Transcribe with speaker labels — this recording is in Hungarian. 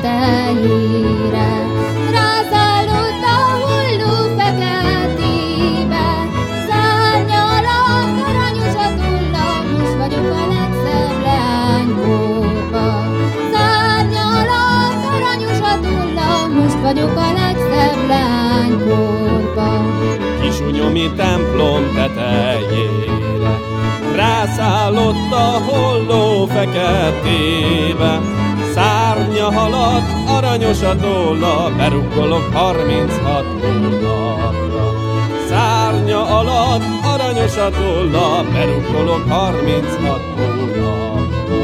Speaker 1: tetejére. Hulló feketébe, szárnyal a karanyos a tullam, most vagyok a legszebb leányborba. Szárnyal a karanyos a a legszebb leányborba.
Speaker 2: Kisúnyomi templom tetejére, rászállott a holló feketébe, Halad, aranyos a tolla, berukkolok 36 hónapra. Szárnya alatt, aranyos a tolla, berukkolok 36 hónapra.